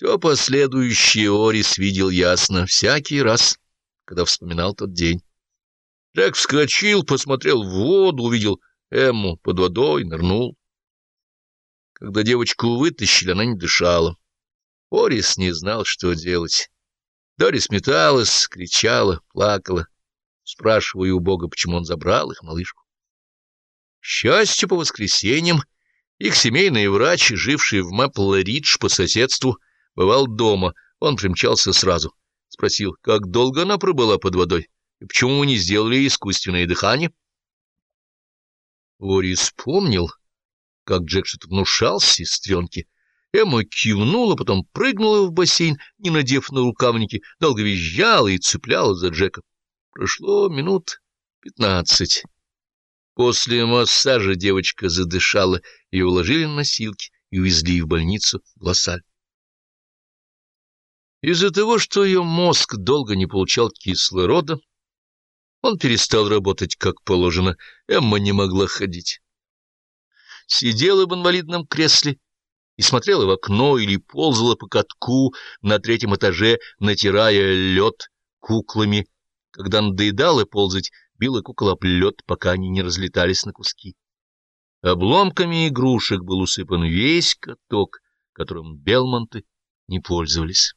Все последующее Орис видел ясно всякий раз, когда вспоминал тот день. Джек вскочил, посмотрел в воду, увидел Эмму под водой, нырнул. Когда девочку вытащили, она не дышала. Орис не знал, что делать. Дорис металась, кричала, плакала, спрашивая у Бога, почему он забрал их малышку. К счастью, по воскресеньям их семейный врач, живший в Мэпл-Ридж по соседству, бывал дома. Он примчался сразу. Спросил, как долго она пробыла под водой, и почему мы не сделали искусственное дыхание? Орис помнил, как Джек что-то внушал сестренке. Эмма кивнула, потом прыгнула в бассейн, не надев на рукавники, долго визжала и цепляла за Джека. Прошло минут пятнадцать. После массажа девочка задышала, ее уложили на носилки и увезли в больницу в Лассаль. Из-за того, что ее мозг долго не получал кислорода, он перестал работать как положено, Эмма не могла ходить. Сидела в инвалидном кресле и смотрела в окно или ползала по катку на третьем этаже, натирая лед куклами. Когда надоедала ползать, била кукол об лед, пока они не разлетались на куски. Обломками игрушек был усыпан весь каток, которым Белмонты не пользовались.